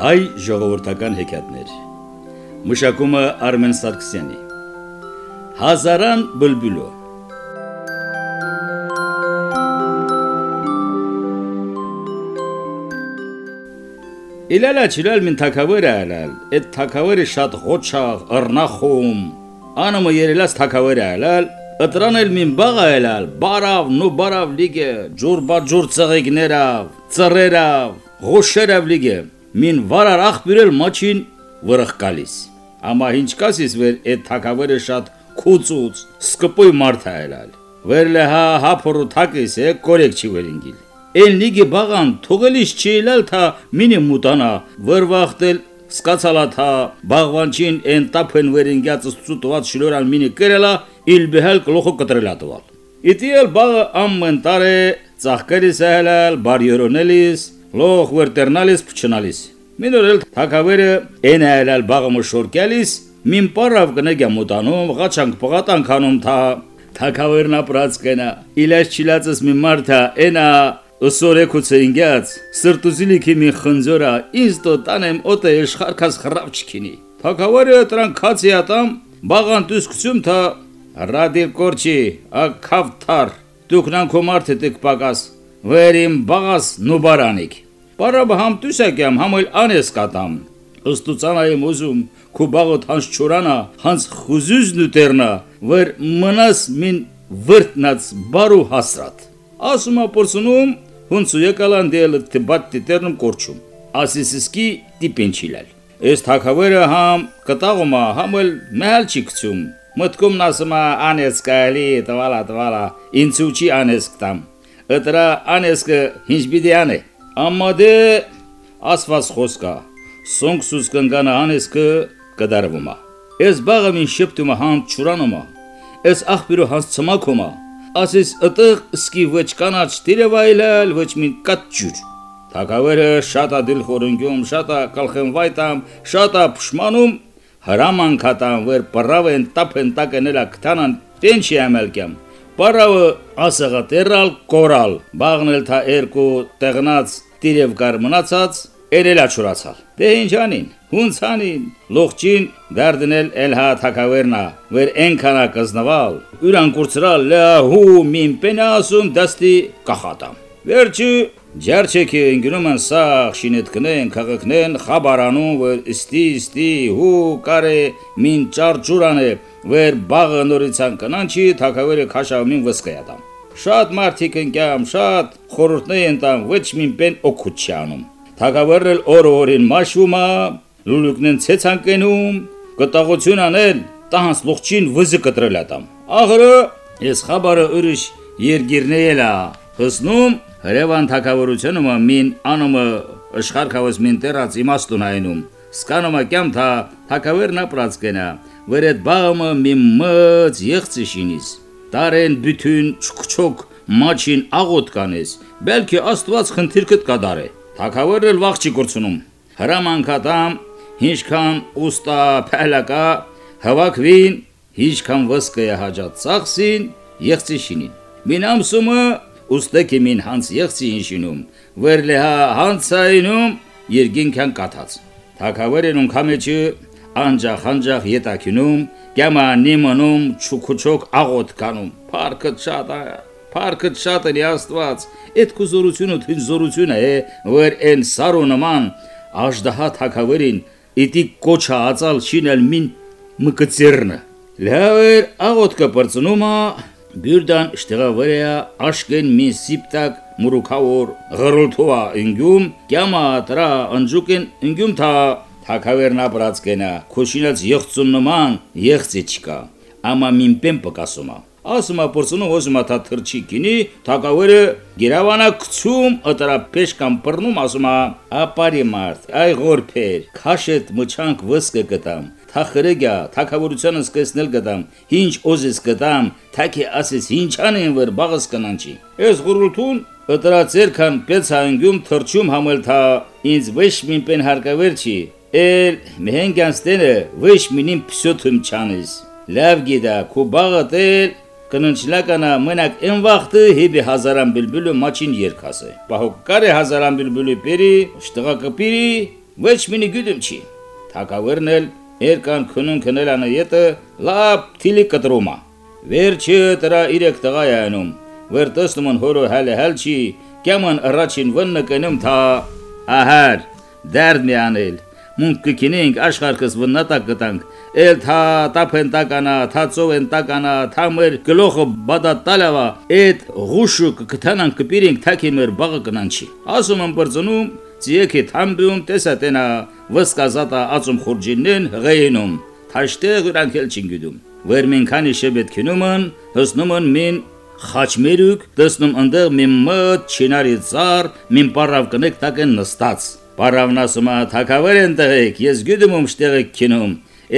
Հայ ժողովրդական հեքիաթներ Մշակումը Արմեն Սարգսյանի Հազարան բլբուլո Իլալա չիլալ մին թակավերը ալալ, այդ թակավերը շատ ղոչաղ, ըրնախում, անումը երելած թակավերը ալալ, Ըտրանել մին բաղա ելալ, բարավ, նու բարավ լիգե, ջուր բաջուր ծղիկներավ, ծռերավ, ղոշերավ լիգե, մին վարար աղբյուրել մաչին վրխ գալիս։ Ամա ինչ կասիս վեր այդ թակավերը շատ քուծուց, սկպոյ մարդ է ելալ։ Վերլե հա հապորու թակիս է կորեք չի վերինգիլ։ Էն լիգի բաղան թողելիս չի ելալ թա մինի մուտանա, վրվախտել սկացալաթա բաղվանչին են տապեն վերինգյացս ծուտված շլորան մինի կերելա իլ բհել գլոխը կտրելա տվալ Իտիել բաղը ամեն տարե ծաղկելիս ահելալ բարյորոնելիս լող վերտերնալիս փչնալիս Մինորել թակավերը են ահելալ բաղը մշորկելիս մին պարավ կնեգա մոտանում ղաչանք պղատան քանում թա թակավերն ապրած կենա իլաշ չիլածս մի մարդա ենա Ըսորեկուցը ինգած սրտուզիլիքի մի խնձորա ինձ տո տանեմ օտե իշխարքած խրավ չքինի Թակավարը տրան քացիատամ բաղան դուսկցում թա ռադիր կորչի ակավթար դուքնան կոմարթ դեք պակաս վերիմ բաղաս նուբարանիկ Բարաբ համ դուսակյամ համել անես կատամ ըստուցանայեմ ուզում քու բաղոտ հանց չորանա հանց խուզուզ նուտերնա վեր մնաս մին վրտնած բարու հասրատ ասումա պորսունում հունցու եկալան դել տբատ տերնում կորչում ասիսիսկի դիպենչիլալ Այս թակավերը համ կտաղումա համել մահալ չի գցում մտքում նասմա անեսկալի տվալա տվալա ինցուչի անեսկտամ ըտրա անեսկը ինչ բիդի անը ամադե ասված խոսկա սոնքսուս կնգանա անեսկը կդարվումա Այս բաղը մին շփտումը համ ճուրանումա Այս աղբյուրը հանց ցմակումա ասես ըտեղ սկի ոչ կանաչ տիրևայլել ոչ մի կատ ջուր Թակավերը շատ ադիլ խորունգյում, շատ կալխենվայտամ, շատ փշմանում հրաման կատան վեր պրավեն տապեն տակենելա կտանան տենչի ամելկյամ Պարավը ասեղա տերալ կորալ, բաղնել թա երկու տեղնած տիրև կար մնացած, երելա չուրացալ։ Դե ինչ անին, հունց անին, լողջին դարդնել էլհա թակավերնա, վեր ենքանա կզնվալ, ուրան կուրցրալ լահու մին պենասում դաստի կախատամ։ Վերջի Ջարչեքի ընկնում են սաղ շինետքնեն, քաղաքնեն, խաբարանում, վեր ստի ստի հու կարե մին ճարջուրանը, վեր բաղը նորիցան կնանչի, թակավերը քաշավմին վսկայատամ։ Շատ մարդիկ ընկյամ, շատ խորհուրդներ են տամ, ոչ մին պեն օքուչյանում։ Թակավերել օր-օրին մաշվում է, լուլուկնեն ցեցանկենում, կտաղություն անել, տահանց լողջին վզը կտրել ատամ։ Աղրը ես խաբարը ուրիշ երգիրնեելա, հսնում Հրևան թակավորությունը մին անումը աշխարհքավս մին տերած իմաստուն այնում սկանոմա կյամ թա թակավերն ապրած կենա վրետ բաղը մի մծ եղծի շինիս տարեն բյութուն չկչոք մաչին աղոտ կանես բելքի աստված խնդիրքդ կդարե թակավերն էլ վաղ չի կորցնում հրամանքատամ ինչքան ուստա փալակա հավաքվին ինչքան վսկը հաջած ծախսին եղծի շինին մին ամսումը ուստեքի մին հանց եղցի ինշինում, վերլեհա հանցայնում երգինքան կաթած։ Թակավերենում կամեջը անջախ անջախ ետակինում, կյամա նիմանում չուքուչոք աղոտ կանում, պարկըտ շատ է, պարկըտ շատ է աստված, էդ կուզորությունը թին զորություն է, վեր են սարու նման, աժդահա թակավերին, իտի կոչա ածալ շինել մին մկծերնը։ Լավեր աղոտ կպրծնումա, Բյուրդան շտեղավերյա աշկեն մի սիպտակ մուրուքավոր ღրուլթուա ինգյում կյամա տրա ընջուկեն ինգյում թա թակավերնա բրածկենա քոշինած եղծուն նման եղծի չկա ամա միմպեն պկասումա ասումա պորցունու ոզումա թա թրչի կինի թակավերը գիրավանա կցում ըտրա պեշ կամ պռնում ասումա ապարի մարդ այ գորփեր քաշետ մչանք վսկը կտամ թախրեգա թակավորությունը սկսնել գտամ ինչ օզես գտամ թակի ասես ինչ անեն վր բաղս կանանչի ես գուրուլթուն ըտրացերքան պեցանգյում թրջում համել թա ինձ ոչ մին պեն հարկավեր չի էլ մեհենգանստենը ոչ մինին փսյոթում չանես լավ գիտա քու բաղը տել կննչլականա մենակ այն վախտը հիբի հազարան բիլբիլը մաչին երկասը պահոք կարե հազարան բիլբիլի պերի շտղա կպիրի ոչ մինի գյուդում չի։ Թակավերն էլ երկան քնուն քնելանը յետը լապ թիլի կտրումա։ Վերջը դրա իրեք տղա յանում, վեր տեսնում են հորո հալը հալ չի, կյաման առաջին վնը կնում թա ահար դարդ մի անել մունք կքինենք աշխարհքս վնատակ կտանք էլ թա տապենտականա թա ծովենտականա թա մեր գլոխը բադատալավա այդ ղուշու կքթանան կպիրենք թակի մեր բաղը կնանչի ասում եմ բրծնում Ձիեքի թամբում տեսատենա վսկազատա ածում խուրջինեն հղեինում թաշտեղ ուրանքել չինգյուդում վեր մին քանի շեբետ քինումն հսնումն մին խաչմերուկ տեսնում ընդեղ մի մտ չինարի ծառ մին պարավ կնեք տակեն նստած պարավն ասում է թակավեր են տղեկ ես գյուդում ում շտեղը քինում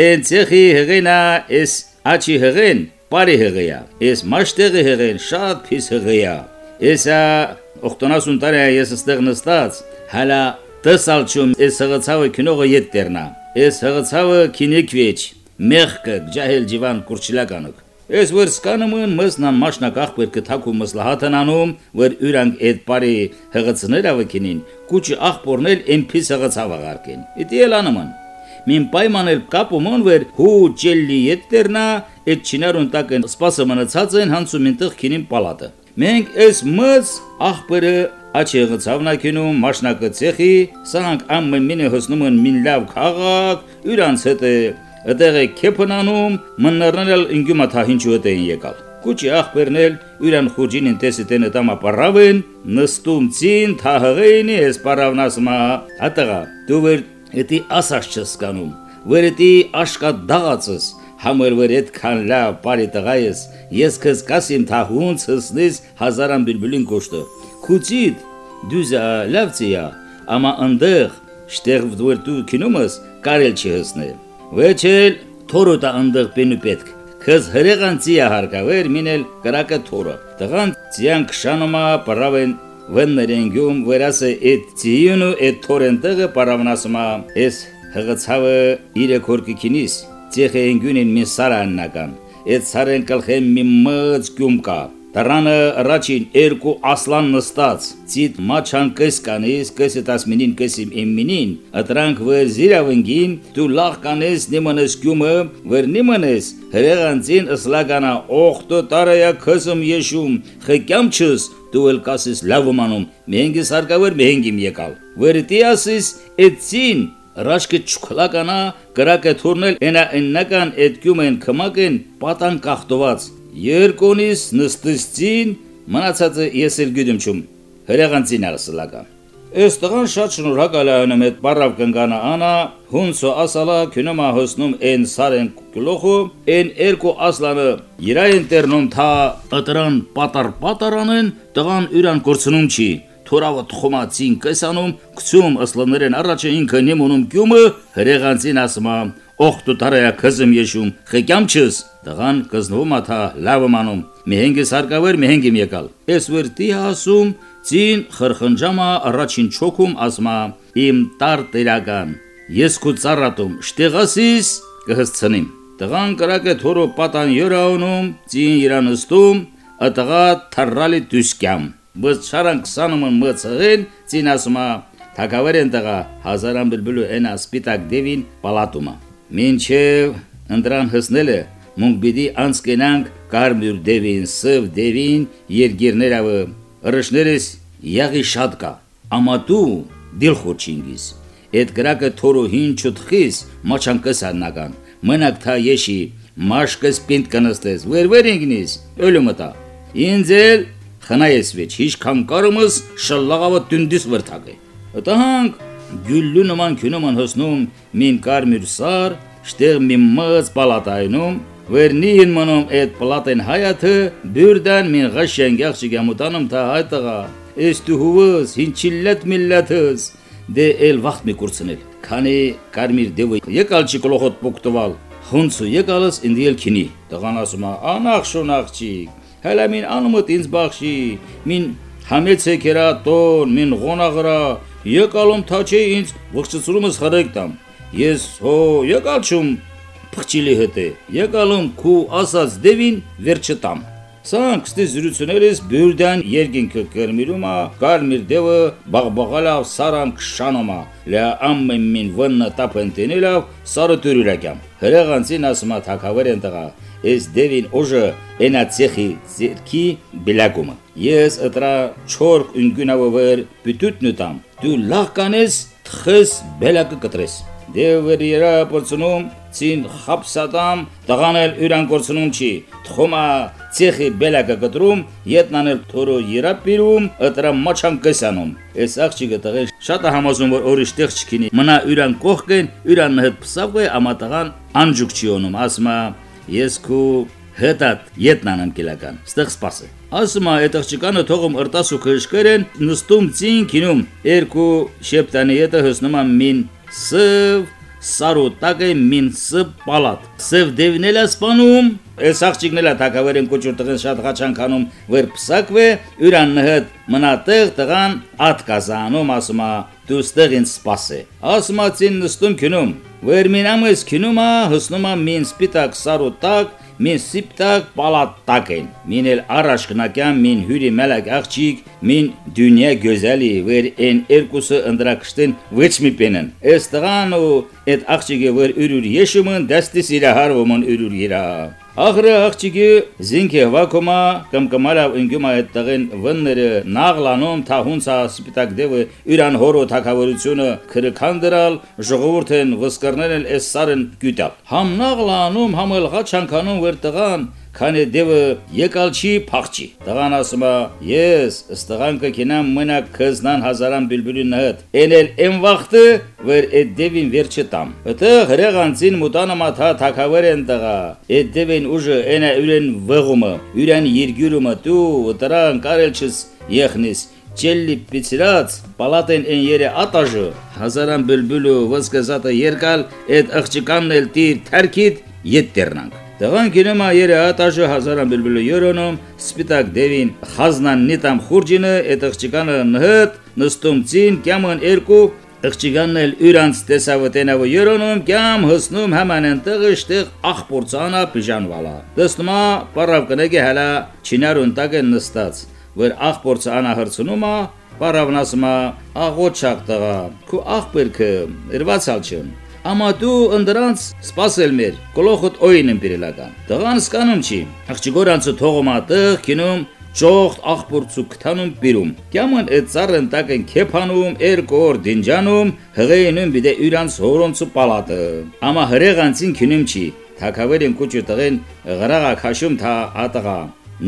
են ցեխի հղենա էս աչի հղեն բարի հղեա էս մաշտեղի հղեն շատ փիս հղեա էսա օխտոնասուն տարի ես ստեղ նստած հալա տեսալչում էս հղացավը քնողը ետ դեռնա էս հղացավը քինեկվեչ մեղկը ջահել ջիվան կուրչիլականոք Ես որ սկանումն մսնան մաշնակախ բեր կթակու մսլահատանանում որ ուրանք այդ բարի հղացներ ավքինին կուճի ախպորնել էմփիս հղացավաղարկեն Իդիելանման մին պայմանել կապումոն վեր հու ջելլի ետերնա այդ չինարուն տակն սպասը մնացած են հանցում ինտեղ քինին պալատը մենք էս մս ախպերը աչեղը ցավնակինում մաշնակը ցեխի սանք ամեն մինը հոսնում են մին լավ քաղաք ուրանց հետ է Այդեղ է քեփնանում մններնել ինգյումաթա հինչու հետ էին եկալ Կուճի ախպերնել ուրան խուջին տեսի տենը տամա պարավեն նստում ցին թահղեինի էս պարավնասմա հատղա դու վեր էտի ասաշ չսկանում վերետի աշկա դաղացս համեր վեր այդքան լավ բարի տղայես ես քս կասիմ թահունց հսնես հազարան բիլբիլին կոշտը Քուծիդ դուզա լավցիա, ամա ընդեղ շտեղ դուր դու կինոմս կարել չի հսնել։ Վեչել թորոտա ընդեղ պենու պետք։ Քս հրեղան ծիա հարկավեր մինել կրակը թորը։ Տղան ծիան քշանոմա պրավեն վններենգյում վերասը այդ ծիյունու այդ թորենտեղը պարավնասմա էս հղացավը իրը կորկիքինիս ծեխենգյունին մի սարաննական։ Այդ սարեն կլխեմ մի մծ գյում կա Դրանը առաջին երկու ասլան նստած, ցիտ մաչան կես կանես, կեսը տասմինին կեսիմ իմմինին, ըտրանք վեր զիրավնգին, դու լախ կանես նիմանես գյումը, վեր նիմանես, հրեղանցին ըսլագանա, օխտո տարայա քսում եշում, խկյամ չս, դու էլ կասես լավումանում, մեհենգիս հարկավեր մեհենգիմ եկալ, վեր տիասիս, էցին, Ռաշկը չուքլականա, կրակը թուրնել ենա ըննական էդ գյումեն կմակեն պատան կախտոված, Երկոնիս նստստին մնացածը ես էլ գյդում չում հրեղանցին արսլակա Այս տղան շատ շնորհակալ է անում այդ բարավ կնգանա անա հունսո ասալա քնոմա հոսնում են սարեն գլոխու են երկու ասլանը իրային տերնում թա ըտրան պատար պատարանեն տղան ուրան կորցնում չի թորավը թխոմացին կեսանում գցում ասլաներեն առաջը ինքը նեմոնում գյումը հրեղանցին ասմա օխտու տարայա քզմ եշում խեկյամ չս տղան կզնվում աթա լավմանում մեհենգես հարկավեր մեհենգիմ եկալ ես վրտի ասում ցին խրխնջամա առաջին չոքում ասմա իմ տար տերական ես քու ծառատում շտեղասիս կհսցնիմ տղան կրակը թորո պատան յորաունում ցին իրանստում ըտղա թռալի դուսկյամ բս շարան 20-ը մծղեն ցին ասմա Թակավերեն տղա հազարան բլբլու են ասպիտակ դևին պալատումա Մինչև ընդրան հսնելը մունք բիդի անցկենանք կարմյուր դևին, սև դևին, երգիրներավը, ըրշներես յաղի շատ կա, ամատու դիլ խոչինգիս, էդ գրակը թորո հին չուտխիս մաչանկս աննական, մնակ թա եշի, մաշկս պինտ կնստես, վեր-վեր ինգնիս, ölümıta. İnzel խնայես վեճ, հիշքան կարումս շլաղավը տündis վրթակը։ Ըտահանք գյուլլու նման քյունոման հոսնում մին կարմիր սար, շտեղ մի մած պալատայնում, վերնին մնում այդ պլատեն հայաթը, բյուրդան մին ղաշենգախ շիգամուտանում թա հայտղա, ես դու հուվս, հինչիլլət միլլաթս, դե էլ վախտ մի կուրցնել, քանի կարմիր դևը եկալ չի կլոխոտ պոկտվալ, խունցու եկալս ինձ էլ քինի, տղան ասում է, անախ շոնախ չի, հələ մին անումըտ ինձ բախշի, մին համեցեք երա տոն, մին ղոնաղրա, Եկալում թաչե ինձ ողջծրումս խրեք տամ։ Ես հո եկալ չում փղճիլի հետ է։ Եկալում քու ասած դևին վերջը տամ։ Սանք ստի զրուցություներս բյուրդան երկինքը կերմիրումա, կարմիր դևը բաղբաղալավ սարան քշանոմա, լա ամեն մին վննը տապընտենելով սարը տուրուրակյամ։ Հրեղանցին ասմա թակավեր են տղա, ես դևին օժը ենա ցեխի ցերքի բելակումը։ Ես ըտրա չորք ունգունավեր պիտուտնուտամ, դու լախ կանես թխես բելակը կտրես։ Դևեր երա պորցնում ցին խապսատամ տղանել յուրան կորցնում չի թխոմա ցեխի բելակը կտրում ետնանել թորո երապիրում ըտրա մաչան կեսանում այս աղջիկը տղեն շատ համոզում որ ուրիշ տեղ չքինի մնա յուրան կողքեն յուրան հետ փսավը ամատղան անջուկ չի ոնում ասմա ես քու հետատ ետնանամ կիլական ստեղ սպասը ասմա այդ աղջիկանը թողում ըրտասու քշկերեն նստում ցին քինում երկու շեպտանի հետը հսնում մին սև սարոտակը մինսը պալատ։ Սև դևնել է սպանում, այս աղջիկնել է թակավերեն կոչուր տղեն շատ խաչանքանում վեր պսակվե, յուրան նհդ մնատեղ տղան ատկազանում ասումա դու ստեղ ինձ սպասե։ Ասմացին նստում քնում, վեր մին ամես քնումա հսնումա մին սպիտակ սարոտակ մին սիպտակ պալատտակեն մին էլ առաջ կնակյան մին հյուրի մելակ աղջիկ մին դունյա գոզալի վեր են երկուսը ընդրակշտեն ոչ մի պենեն այս տղան ու այդ աղջիկը վեր ուրուր եշումն դաստի սիրահարվում ուրուր իրա Ախրը աղջիկի զինքը վակոմա կամ կմարավ ընկյումա այդ տղեն վնները նաղլանում թահունցա սպիտակ դևը իրան հորո թակավորությունը քրքան դրալ ժողովուրդեն վսկրներն էս սարն գյուտալ համ նաղլանում համ էլ ղաչանքանում վեր տղան քանի դևը եկալ չի փախչի տղան ասում է ես ըստղան կքինամ մնակ քզնան հազարան բիլբիլին նհդ էնել եմ վախտը վեր այդ դևին վերջը տամ ըտը հրեղանցին մուտանը մաթա թակավեր են տղա այդ դևին ուժը ենա ուրեն վղումը ուրեն երգյուրումը դու տրան կարել չս եղնիս Չելլի պիցրած պալատեն են երե ատաժը հազարան բլբլու վսկզատը երկալ այդ աղջկանն էլ տիր թարքիտ ետ դեռնանք Տղան գինեմա երե ատաժը հազարան բլբլը յորոնում, սպիտակ դևին խազնան նիտամ խուրջինը, այդ աղջիկանը նհդ, նստում ծին, կյամն երկու, աղջիկանն էլ յուրանց տեսավտենավը յորոնում, կյամ հսնում համանեն տղը շտեղ աղպորցանա պիժանվալա։ Դստումա պարավ կնեգե հալա չինարուն տակ են նստած, որ աղպորցը անա հրցնումա, պարավնասմա աղոչակ տղա, քու աղբերքը, իրվածալ չն։ Ամա դու ընդրանց սпасել մեր, գլոխդ օին ըմբերելական։ Տղան սկանում չի։ Աղջիկորանցը թողոմատը քինում ճողտ աղբորցու կտանում բիրում։ Կյաման է ծառն տակն քեփանում երկոր դինջանում հղեյնում բիդե իրանց հորոնցու պալատը։ Ամա հրեղանցին քինում չի։ Թակավերին կուճի տղեն գրաղա քաշում թա ատղա։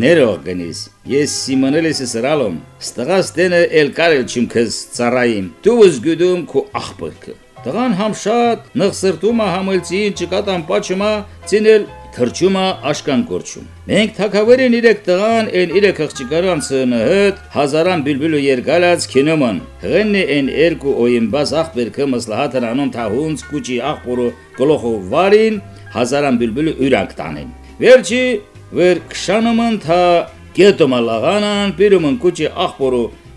Ներող գնիս։ Ես Սիմոնել ես սրալում։ Ստղաստենը էլ կարել չիմ քս ծառային։ Դու ուզ գդում քու աղբորքը։ Տղան համ շատ նղսրտումա համելցին չկատան պաչումա ցինել թրջումա աշկան կորչում։ Մենք թակավերին իրեք տղան են իրեք աղջիկարանցը նհդ հազարան բիլբիլու երգալած քինոման։ Հղենի են երկու օյմբաս աղբերքը մսլահատն անում թահունց կուճի աղբորը գլոխով վարին հազարան բիլբիլու յուրակ տանեն։ Վերջի վեր քշանոման թա կետոմալաղանան պիրումն կուճի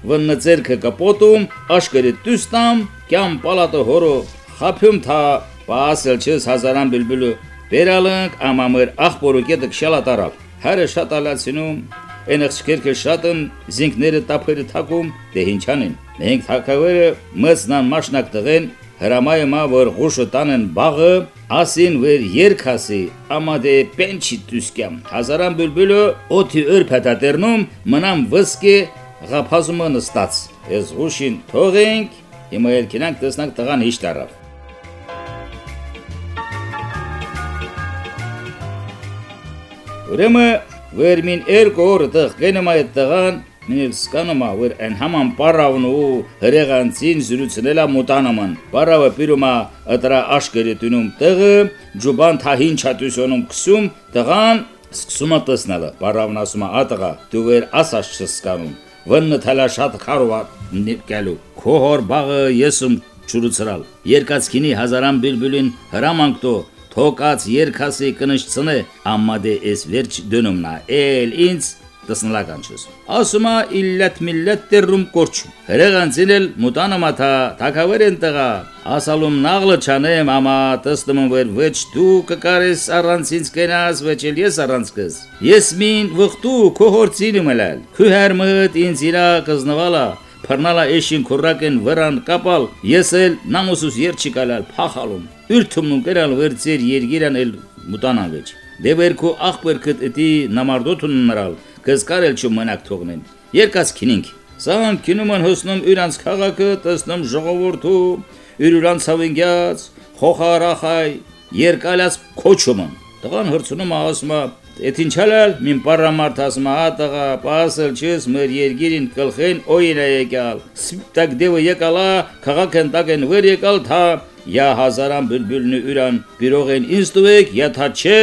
աղբորը վննցերքը կապոտում աշկերը տուստամ կյամ պալատը հորո խափյում թա պասել չես հազարան բիլբիլու վերալանք ամամր աղբորու կետը քշալատարավ հարը շատ ալացինում Էնեղսկերքը շատն զինքները տափերը թակում դե ինչանին մենք թակավերը մծնան մաշնակ տղեն հրամայը մա որ ղուշը տանեն բաղը ասին վեր երկասի ամադե պենչի տուսկյամ հազարան բուլբուլը օթի ըր փետատերնում մնամ վսկե ղափազումը նստած ես ղուշին թողենք Հիմա էլ կինանք տեսնանք տղան հիշ տարավ։ Ուրեմն վերմին երկու օր տղ գնում այդ տղան Մինիլ սկանոմա որ են համան պարավն ու հրեղանցին զրուցնելա մոտանաման։ Պարավը պիրումա ըտրա աշկերը տունում տղը, ջուբան թահին չատուսոնում կսում, տղան սկսում է տեսնելը։ Պարավն ասում է ատղա, դու վեր ասած չսկանում վնը թալա շատ քարովա նիկելու քոհոր բաղը եսում ճուրուցրալ երկացքինի հազարան բիլբիլին հրամանքտո թոկած երկասի կնշցնե ամադե էս վերջ դնումնա էլ ինձ տսնլականչս։ Ասումա իլլət millət դերում կորչ։ Հրեղանցին էլ մուտանը մաթա թակավերեն տղա։ Ասալում նաղլը չանեմ, ամա տստում վեր վեչ դու կկարես առանցինց կենաս վեչել ես առանցքս։ Ես մին վղտու կոհորցին մելալ։ Քու հերմըտ ինձ իրա կզնվալա Փռնալա էշին քուրակեն վրան կապալ, ես էլ նամուսուս երջի կալալ փախալում։ Ուրթումն կերալ վերցեր երգիրան էլ մուտանան վեճ։ Դեվերքու ախպերքդ էտի նամարդոթուն նրալ, կզկարել չու մնակ թողնեն։ Երկած քինինք։ Սան քինուման հոսնում իրանց քաղաքը, տեսնում ժողովուրդու, յուրուրանց հավենգյաց, խոխարախայ, երկալած քոչումը։ Տղան հրցնում ասում է Էդ ինչալալ մին պարամարտ ասում ա տղա պասել չես մեր երգիրին կլխեն օյնա եկալ սպտակ դեվը եկալա քաղաքն տակեն վեր եկալ թա յա հազարան բülbülնü ուրան բիրողեն ինձ տվեք յա թա չէ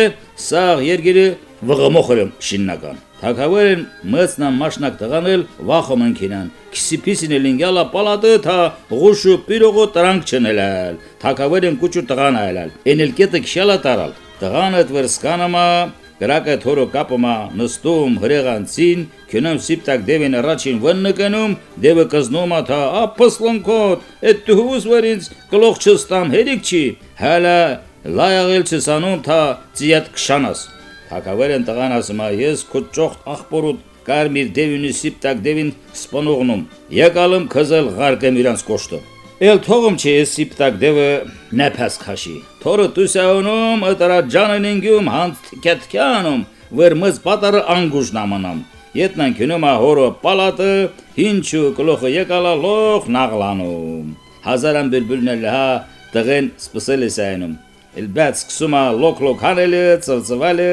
սաղ երգիրը վղմոխրım շիննական Թակավերեն մծնա մաշնակ տղանել վախում ընկինան։ Քսիպիսին լինգալա պալատը թա ղուշու պիրողո տրանք չնելալ։ Թակավերեն կուճու տղան այլալ։ Էնել կետը քշալա տարալ։ Տղանը դվերսկանամա Գրակը թորո կապոմա նստում հրեղանցին, քնում սիպտակ դևին առաջին վննկնում, դևը կզնում աթա ապսլոնքոտ, այդ դուս վերից գլոխ չստամ հերիք չի, հələ լայաղել չսանում թա ծիատ քշանաս։ Թակավերեն տղան ասում է ես քո ճոխտ ախպորուտ կարմիր դևինի սիպտակ դևին սպանողնում։ Եկալım քզել ղարկեմ իրանց կոշտը։ Էլ թողում չի սիպտակ դևը նեփաս քաշի։ Թորը տուսաունում ըտրա ջանենինգում հանց կետքանում վեր մզ պատարը անգուժ նամանամ։ Ետնան քնում հորը պալատը հինչու գլոխը եկալա լող նաղլանում։ Հազարան բülbülնել հա տղեն սպսել է սայնում։ Էլ բաց սկսում է լոկ-լոկ հանելը, ծվծվալը,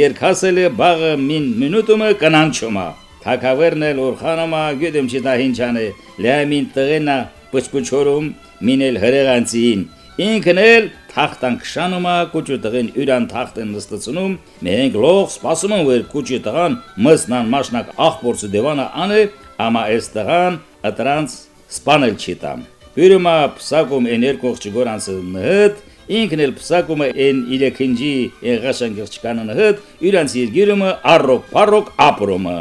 երկհասելը բաղը մին մինուտումը կնանչում է։ Թակավերն էլ ուրխանոմա գյուդեմ չի դա հինչանը, լյամին տղենա պչպչորում մինել հրեղանցին ինքն էլ թախտան քշանումա կուճու տղեն յուրան թախտեն նստացնում մենք լող սպասում են որ կուճի տղան մզնան մաշնակ ախպորցը դևանը անը ամա այս տղան ատրանց սպանել չի տամ յուրումա փսակում էներգող չգորանցը նհդ ինքն էլ փսակում է են իրեքնջի եղաշանգ չկանան հդ յուրանց երգիրումը առոք փառոք ապրոմը